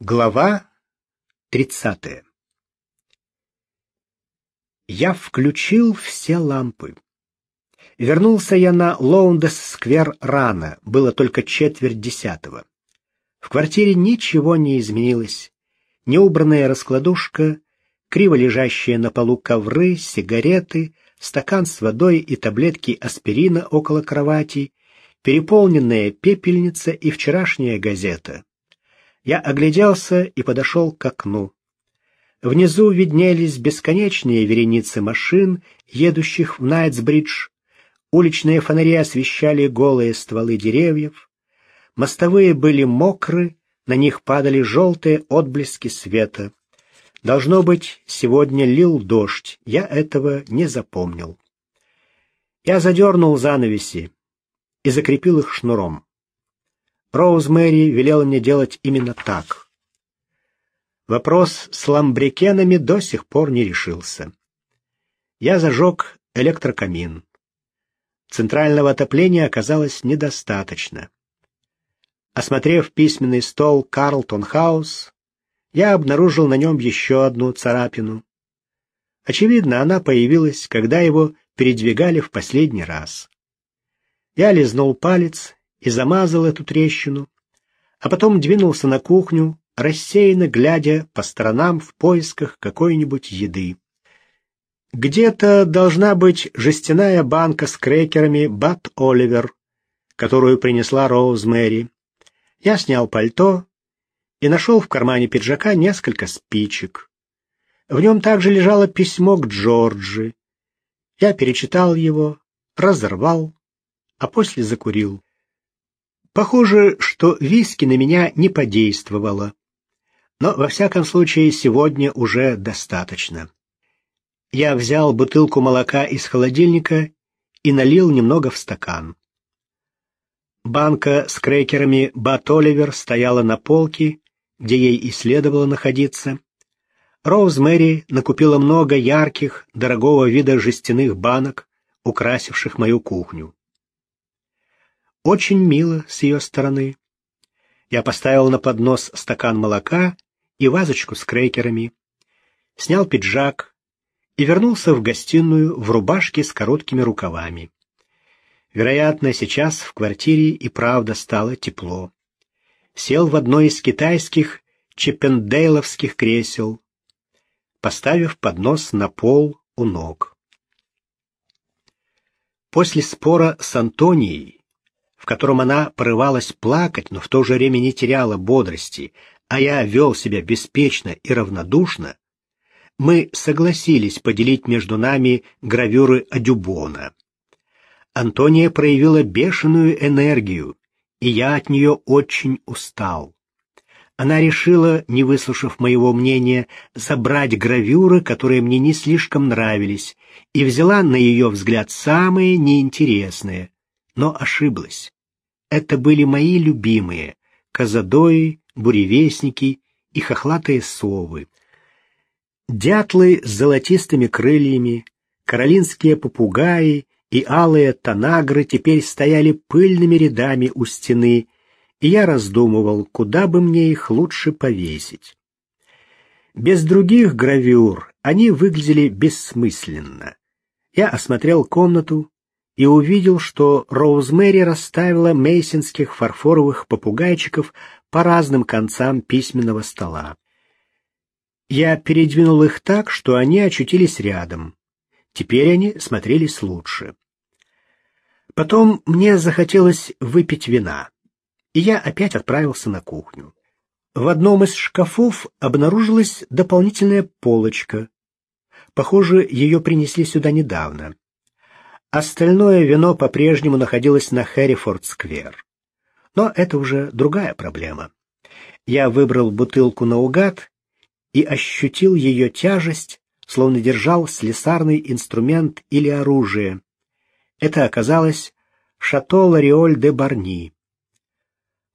Глава 30. Я включил все лампы. Вернулся я на Лоундес-сквер рано, было только четверть десятого. В квартире ничего не изменилось. Неубранная раскладушка, криво лежащие на полу ковры, сигареты, стакан с водой и таблетки аспирина около кровати, переполненная пепельница и вчерашняя газета. Я огляделся и подошел к окну. Внизу виднелись бесконечные вереницы машин, едущих в Найтсбридж. Уличные фонари освещали голые стволы деревьев. Мостовые были мокры, на них падали желтые отблески света. Должно быть, сегодня лил дождь, я этого не запомнил. Я задернул занавеси и закрепил их шнуром. Роузмэри велела мне делать именно так. Вопрос с ламбрикенами до сих пор не решился. Я зажег электрокамин. Центрального отопления оказалось недостаточно. Осмотрев письменный стол Карлтон Хаус, я обнаружил на нем еще одну царапину. Очевидно, она появилась, когда его передвигали в последний раз. Я лизнул палец и замазал эту трещину, а потом двинулся на кухню, рассеянно глядя по сторонам в поисках какой-нибудь еды. Где-то должна быть жестяная банка с крекерами «Бат Оливер», которую принесла Роуз Мэри. Я снял пальто и нашел в кармане пиджака несколько спичек. В нем также лежало письмо к Джорджи. Я перечитал его, разорвал, а после закурил. Похоже, что виски на меня не подействовало. Но, во всяком случае, сегодня уже достаточно. Я взял бутылку молока из холодильника и налил немного в стакан. Банка с крекерами «Бат Оливер» стояла на полке, где ей и следовало находиться. Роуз Мэри накупила много ярких, дорогого вида жестяных банок, украсивших мою кухню. Очень мило с ее стороны. Я поставил на поднос стакан молока и вазочку с крекерами, снял пиджак и вернулся в гостиную в рубашке с короткими рукавами. Вероятно, сейчас в квартире и правда стало тепло. Сел в одно из китайских чеппендейловских кресел, поставив поднос на пол у ног. После спора с Антонией в котором она порывалась плакать, но в то же время не теряла бодрости, а я вел себя беспечно и равнодушно, мы согласились поделить между нами гравюры Адюбона. Антония проявила бешеную энергию, и я от нее очень устал. Она решила, не выслушав моего мнения, забрать гравюры, которые мне не слишком нравились, и взяла на ее взгляд самые неинтересные — но ошиблась. Это были мои любимые — казадои, буревестники и хохлатые совы. Дятлы с золотистыми крыльями, каролинские попугаи и алые танагры теперь стояли пыльными рядами у стены, и я раздумывал, куда бы мне их лучше повесить. Без других гравюр они выглядели бессмысленно. Я осмотрел комнату, и увидел, что Роузмэри расставила мейсинских фарфоровых попугайчиков по разным концам письменного стола. Я передвинул их так, что они очутились рядом. Теперь они смотрелись лучше. Потом мне захотелось выпить вина, и я опять отправился на кухню. В одном из шкафов обнаружилась дополнительная полочка. Похоже, ее принесли сюда недавно. Остальное вино по-прежнему находилось на Хэррифорд-сквер. Но это уже другая проблема. Я выбрал бутылку наугад и ощутил ее тяжесть, словно держал слесарный инструмент или оружие. Это оказалось «Шато Лариоль де Барни».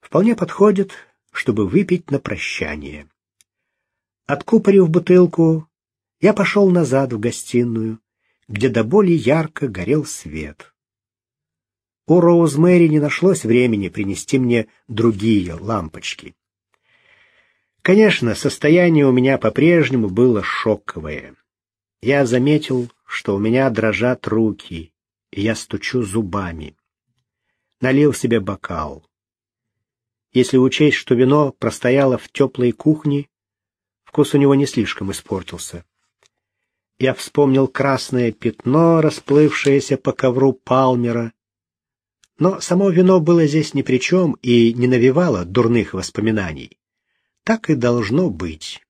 Вполне подходит, чтобы выпить на прощание. Откупорив бутылку, я пошел назад в гостиную, где до боли ярко горел свет. У Роузмэри не нашлось времени принести мне другие лампочки. Конечно, состояние у меня по-прежнему было шоковое. Я заметил, что у меня дрожат руки, и я стучу зубами. Налил себе бокал. Если учесть, что вино простояло в теплой кухне, вкус у него не слишком испортился. Я вспомнил красное пятно, расплывшееся по ковру Палмера. Но само вино было здесь ни при чем и не навевало дурных воспоминаний. Так и должно быть.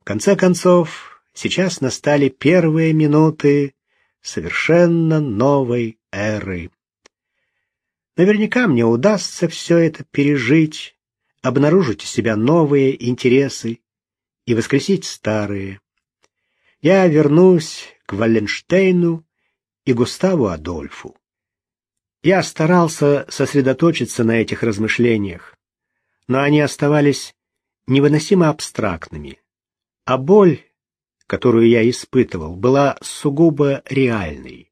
В конце концов, сейчас настали первые минуты совершенно новой эры. Наверняка мне удастся все это пережить, обнаружить у себя новые интересы и воскресить старые. Я вернусь к Валленштейну и Густаву Адольфу. Я старался сосредоточиться на этих размышлениях, но они оставались невыносимо абстрактными, а боль, которую я испытывал, была сугубо реальной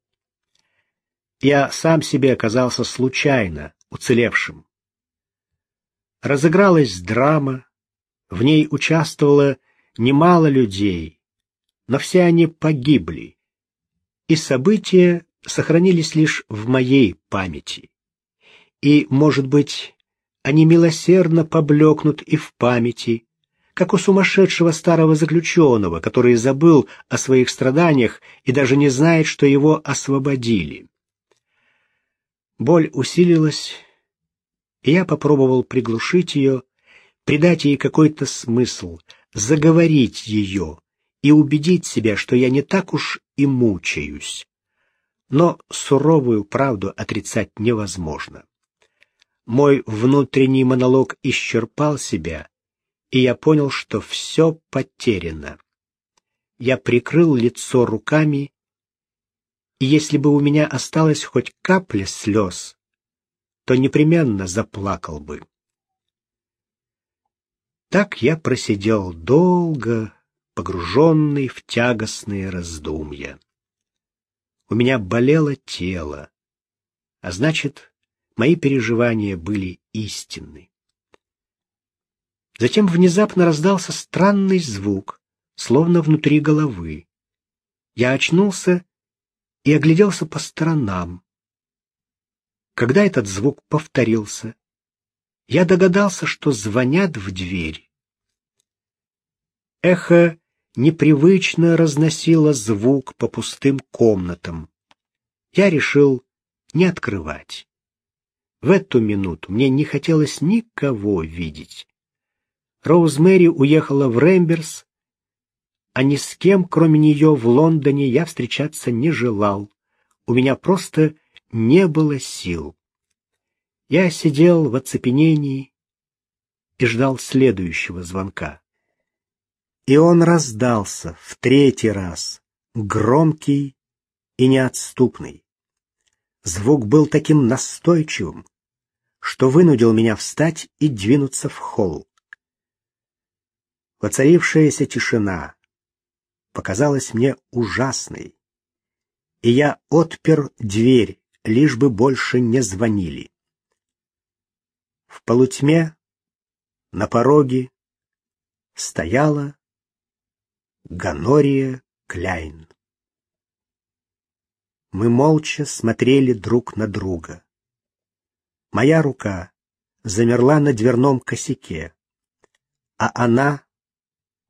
я сам себе оказался случайно уцелевшим. Разыгралась драма, в ней участвовало немало людей, но все они погибли, и события сохранились лишь в моей памяти. И, может быть, они милосердно поблекнут и в памяти, как у сумасшедшего старого заключенного, который забыл о своих страданиях и даже не знает, что его освободили. Боль усилилась, и я попробовал приглушить ее, придать ей какой-то смысл, заговорить ее и убедить себя, что я не так уж и мучаюсь. Но суровую правду отрицать невозможно. Мой внутренний монолог исчерпал себя, и я понял, что все потеряно. Я прикрыл лицо руками и если бы у меня осталась хоть капля слез, то непременно заплакал бы. Так я просидел долго, погруженный в тягостные раздумья. У меня болело тело, а значит, мои переживания были истинны. Затем внезапно раздался странный звук, словно внутри головы. Я очнулся и огляделся по сторонам. Когда этот звук повторился, я догадался, что звонят в дверь. Эхо непривычно разносило звук по пустым комнатам. Я решил не открывать. В эту минуту мне не хотелось никого видеть. Роузмэри уехала в Рэмберс, а ни с кем, кроме нее, в Лондоне я встречаться не желал. У меня просто не было сил. Я сидел в оцепенении и ждал следующего звонка. И он раздался в третий раз, громкий и неотступный. Звук был таким настойчивым, что вынудил меня встать и двинуться в холл. Воцарившаяся тишина, показалась мне ужасной, и я отпер дверь, лишь бы больше не звонили. В полутьме на пороге стояла Ганория Кляйн. Мы молча смотрели друг на друга. Моя рука замерла на дверном косяке, а она,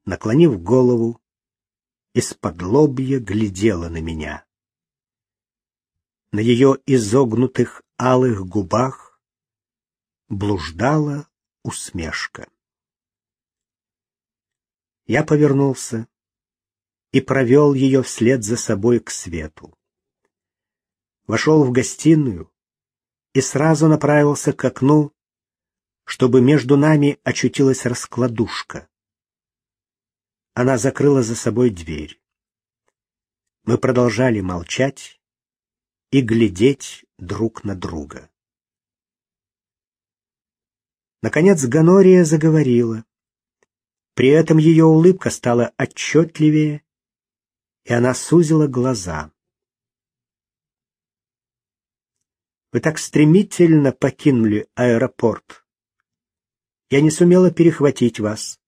наклонив голову, из-под лобья глядела на меня. На ее изогнутых алых губах блуждала усмешка. Я повернулся и провел ее вслед за собой к свету. Вошел в гостиную и сразу направился к окну, чтобы между нами очутилась раскладушка. Она закрыла за собой дверь. Мы продолжали молчать и глядеть друг на друга. Наконец Ганория заговорила. При этом ее улыбка стала отчетливее, и она сузила глаза. Вы так стремительно покинули аэропорт. Я не сумела перехватить вас.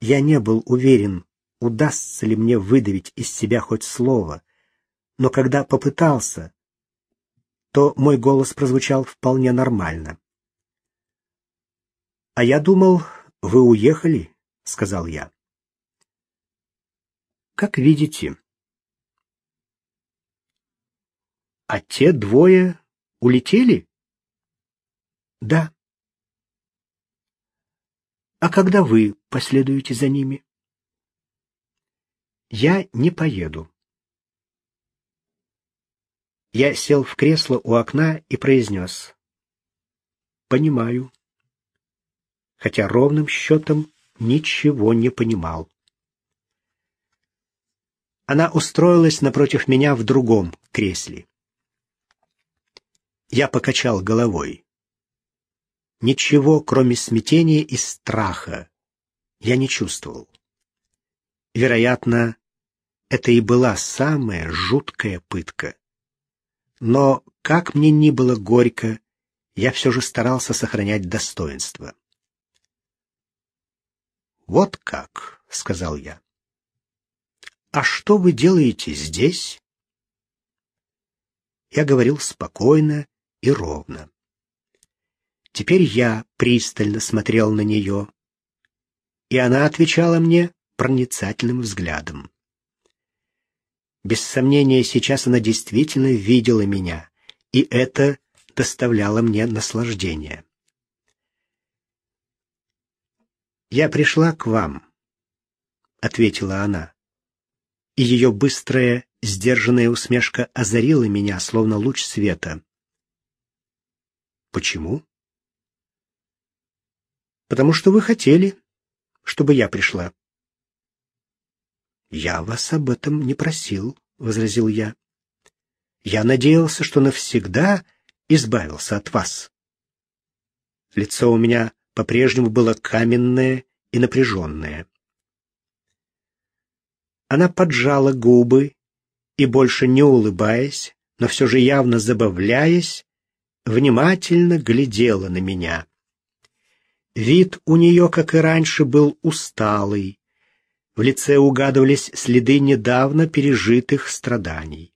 Я не был уверен, удастся ли мне выдавить из себя хоть слово, но когда попытался, то мой голос прозвучал вполне нормально. «А я думал, вы уехали», — сказал я. «Как видите». «А те двое улетели?» «Да». «А когда вы последуете за ними?» «Я не поеду». Я сел в кресло у окна и произнес. «Понимаю». Хотя ровным счетом ничего не понимал. Она устроилась напротив меня в другом кресле. Я покачал головой. Ничего, кроме смятения и страха, я не чувствовал. Вероятно, это и была самая жуткая пытка. Но, как мне ни было горько, я все же старался сохранять достоинство. «Вот как», — сказал я. «А что вы делаете здесь?» Я говорил спокойно и ровно. Теперь я пристально смотрел на нее, и она отвечала мне проницательным взглядом. Без сомнения, сейчас она действительно видела меня, и это доставляло мне наслаждение. «Я пришла к вам», — ответила она, и ее быстрая, сдержанная усмешка озарила меня, словно луч света. «Почему?» «Потому что вы хотели, чтобы я пришла». «Я вас об этом не просил», — возразил я. «Я надеялся, что навсегда избавился от вас». Лицо у меня по-прежнему было каменное и напряженное. Она поджала губы и, больше не улыбаясь, но все же явно забавляясь, внимательно глядела на меня. Вид у нее, как и раньше, был усталый, в лице угадывались следы недавно пережитых страданий.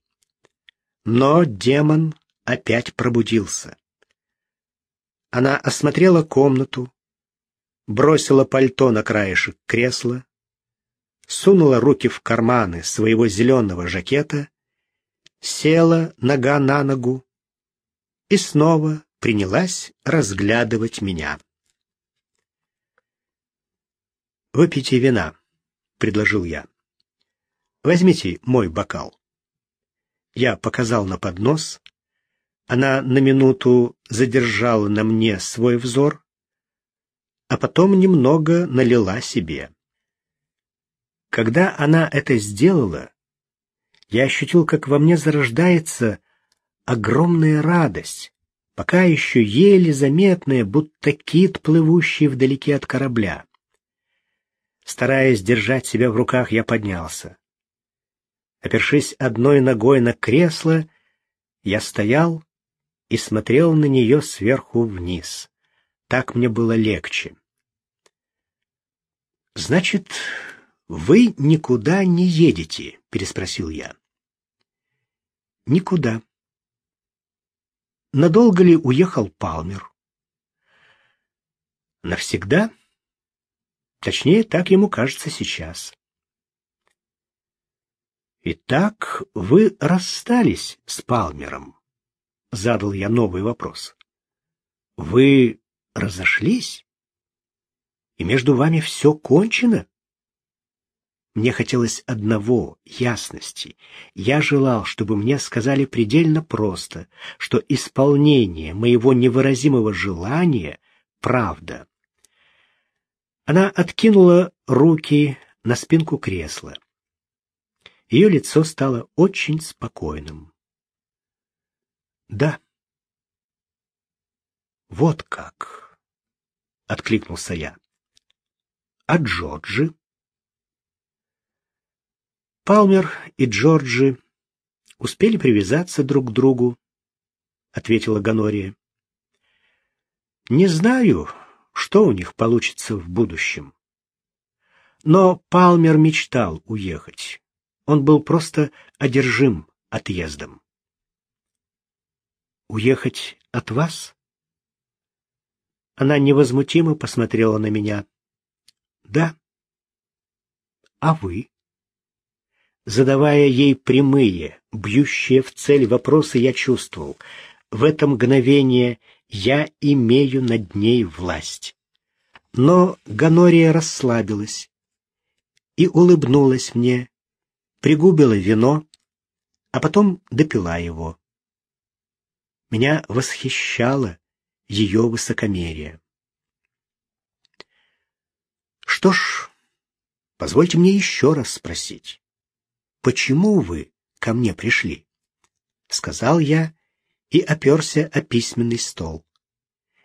Но демон опять пробудился. Она осмотрела комнату, бросила пальто на краешек кресла, сунула руки в карманы своего зеленого жакета, села нога на ногу и снова принялась разглядывать меня. «Выпейте вина», — предложил я. «Возьмите мой бокал». Я показал на поднос. Она на минуту задержала на мне свой взор, а потом немного налила себе. Когда она это сделала, я ощутил, как во мне зарождается огромная радость, пока еще еле заметная, будто кит, плывущий вдалеке от корабля. Стараясь держать себя в руках, я поднялся. Опершись одной ногой на кресло, я стоял и смотрел на нее сверху вниз. Так мне было легче. «Значит, вы никуда не едете?» — переспросил я. «Никуда». «Надолго ли уехал Палмер?» «Навсегда?» Точнее, так ему кажется сейчас. «Итак, вы расстались с Палмером?» — задал я новый вопрос. «Вы разошлись? И между вами все кончено?» Мне хотелось одного — ясности. Я желал, чтобы мне сказали предельно просто, что исполнение моего невыразимого желания — правда. Она откинула руки на спинку кресла. Ее лицо стало очень спокойным. «Да». «Вот как!» — откликнулся я. «А Джорджи?» «Палмер и Джорджи успели привязаться друг к другу», — ответила Ганория. «Не знаю, что у них получится в будущем. Но Палмер мечтал уехать. Он был просто одержим отъездом. «Уехать от вас?» Она невозмутимо посмотрела на меня. «Да». «А вы?» Задавая ей прямые, бьющие в цель вопросы, я чувствовал, в это мгновение я имею над ней власть. Но Ганория расслабилась и улыбнулась мне, пригубила вино, а потом допила его. Меня восхищало ее высокомерие. Что ж, позвольте мне еще раз спросить, почему вы ко мне пришли? Сказал я и оперся о письменный стол.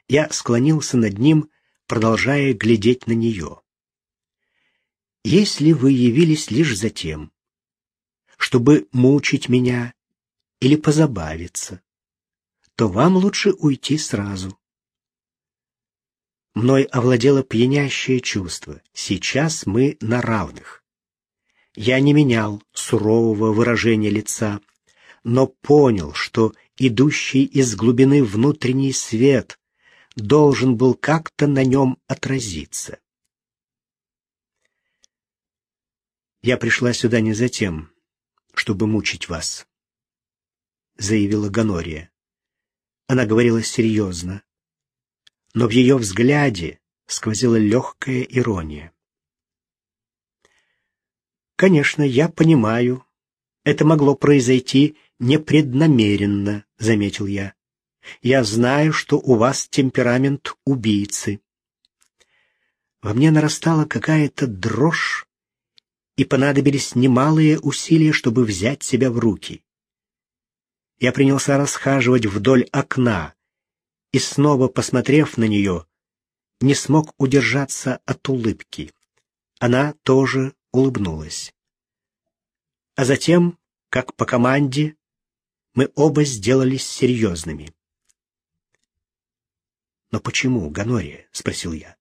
Я склонился над ним, продолжая глядеть на нее. Если вы явились лишь за тем, чтобы мучить меня или позабавиться, то вам лучше уйти сразу. Мной овладело пьянящее чувство. Сейчас мы на равных. Я не менял сурового выражения лица, но понял, что идущий из глубины внутренний свет должен был как-то на нем отразиться. «Я пришла сюда не за тем, чтобы мучить вас», — заявила Ганория. Она говорила серьезно, но в ее взгляде сквозила легкая ирония. «Конечно, я понимаю, это могло произойти непреднамеренно», — заметил я. «Я знаю, что у вас темперамент убийцы». Во мне нарастала какая-то дрожь, и понадобились немалые усилия, чтобы взять себя в руки. Я принялся расхаживать вдоль окна и, снова посмотрев на нее, не смог удержаться от улыбки. Она тоже улыбнулась. А затем, как по команде, мы оба сделались серьезными. «Но почему, Ганория?» — спросил я.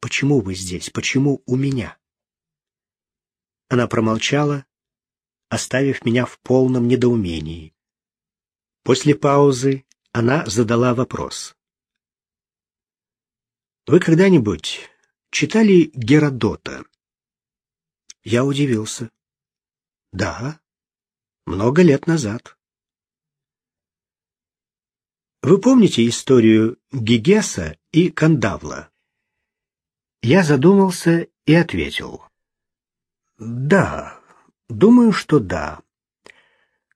«Почему вы здесь? Почему у меня?» Она промолчала, оставив меня в полном недоумении. После паузы она задала вопрос. «Вы когда-нибудь читали Геродота?» Я удивился. «Да, много лет назад». Вы помните историю Гигеса и Кандавла? Я задумался и ответил. Да, думаю, что да.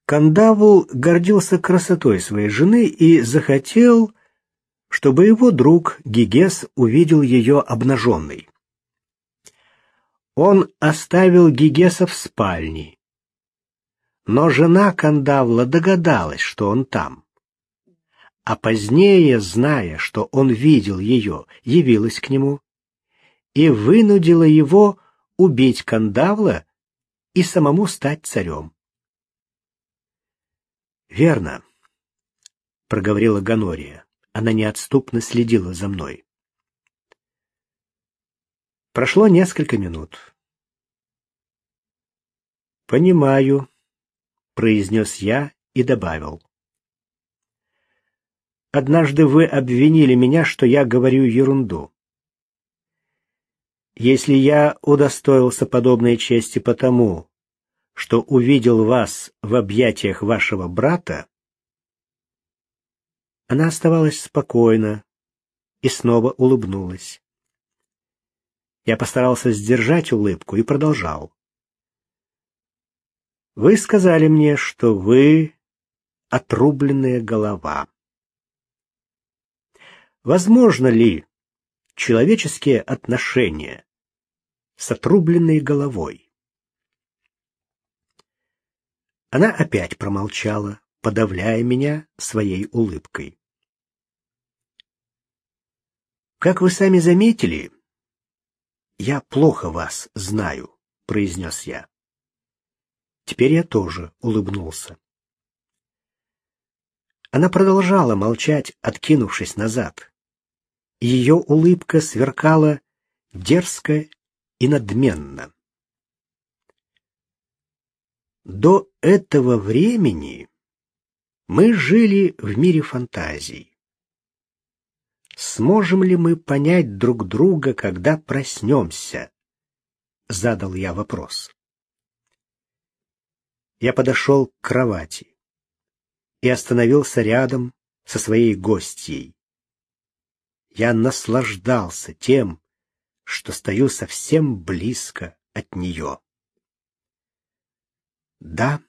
Кандавл гордился красотой своей жены и захотел, чтобы его друг Гигес увидел ее обнаженной. Он оставил Гигеса в спальне, но жена Кандавла догадалась, что он там. А позднее, зная, что он видел ее, явилась к нему и вынудила его убить Кандавла и самому стать царем. «Верно», — проговорила Ганория. Она неотступно следила за мной. Прошло несколько минут. «Понимаю», — произнес я и добавил. «Однажды вы обвинили меня, что я говорю ерунду. Если я удостоился подобной чести потому, что увидел вас в объятиях вашего брата, она оставалась спокойна и снова улыбнулась. Я постарался сдержать улыбку и продолжал. Вы сказали мне, что вы отрубленная голова. Возможно ли, человеческие отношения с отрубленной головой. Она опять промолчала, подавляя меня своей улыбкой. «Как вы сами заметили, я плохо вас знаю», — произнес я. Теперь я тоже улыбнулся. Она продолжала молчать, откинувшись назад. Ее улыбка сверкала дерзко и надменно. До этого времени мы жили в мире фантазий. Сможем ли мы понять друг друга, когда проснемся? Задал я вопрос. Я подошел к кровати и остановился рядом со своей гостьей. Я наслаждался тем, что стою совсем близко от нее. Да,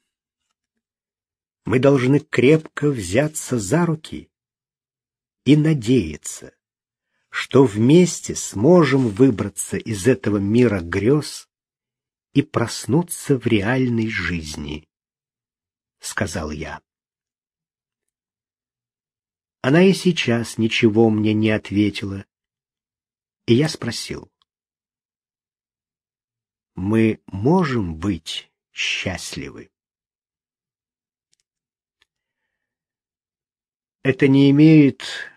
мы должны крепко взяться за руки и надеяться, что вместе сможем выбраться из этого мира грез и проснуться в реальной жизни, — сказал я. Она и сейчас ничего мне не ответила, и я спросил. Мы можем быть счастливы? Это не имеет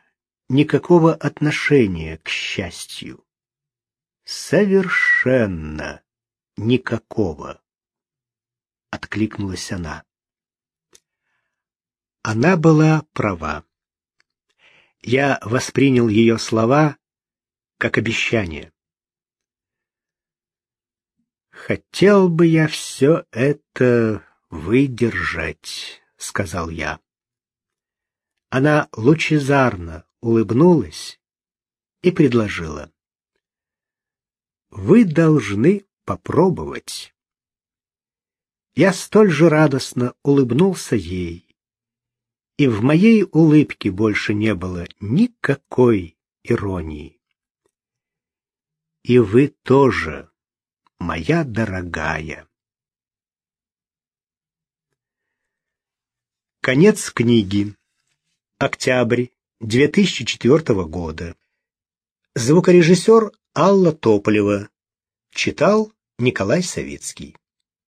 никакого отношения к счастью. Совершенно никакого, откликнулась она. Она была права. Я воспринял ее слова как обещание. Хотел бы я все это выдержать, сказал я. Она лучезарно улыбнулась и предложила: Вы должны попробовать. Я столь же радостно улыбнулся ей, и в моей улыбке больше не было никакой иронии. И вы тоже моя дорогая. Конец книги. Октябрь 2004 года. Звукорежиссер Алла Тополева. Читал Николай Савицкий.